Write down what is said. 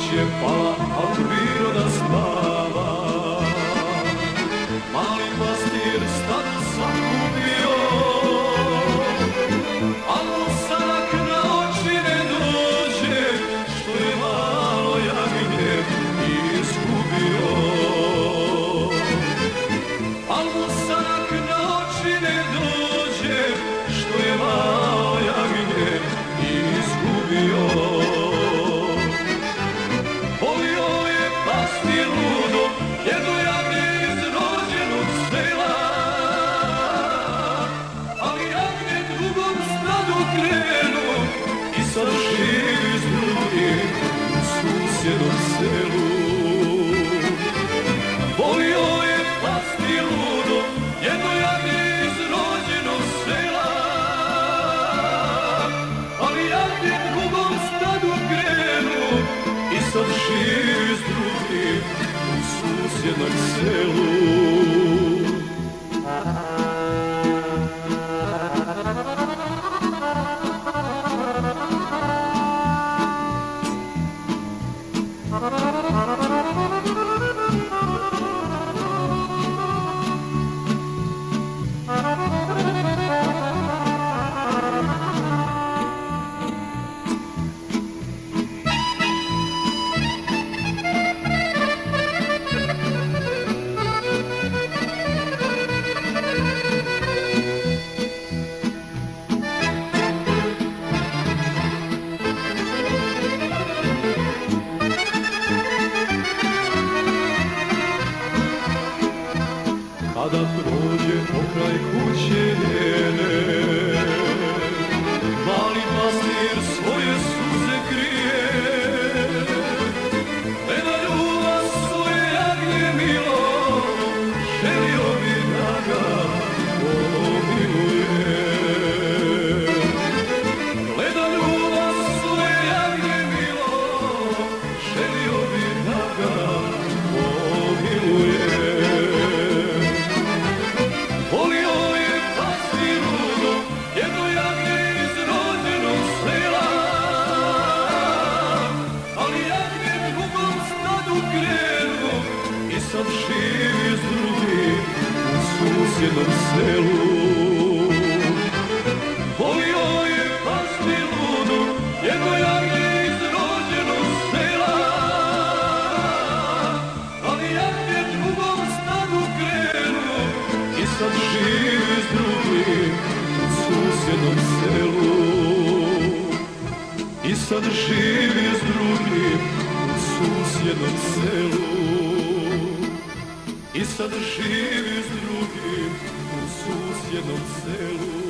će pala, a priroda spala. krenu i sad živi s drugim u selu. Volio je pasti ludo, jedno iz rođenog sela, ali ja drugom stadu krenu i sad živi s drugim u selu. Adam rolje pokraj kuće susjednom selu. Volio je pasti ludo, jedno jagnje iz rođenog sela. Ali jagnje drugom stadu krenu i sad živi s drugim u susjednom selu I sad živi s drugim u susjednom selu I sad živi llena não sei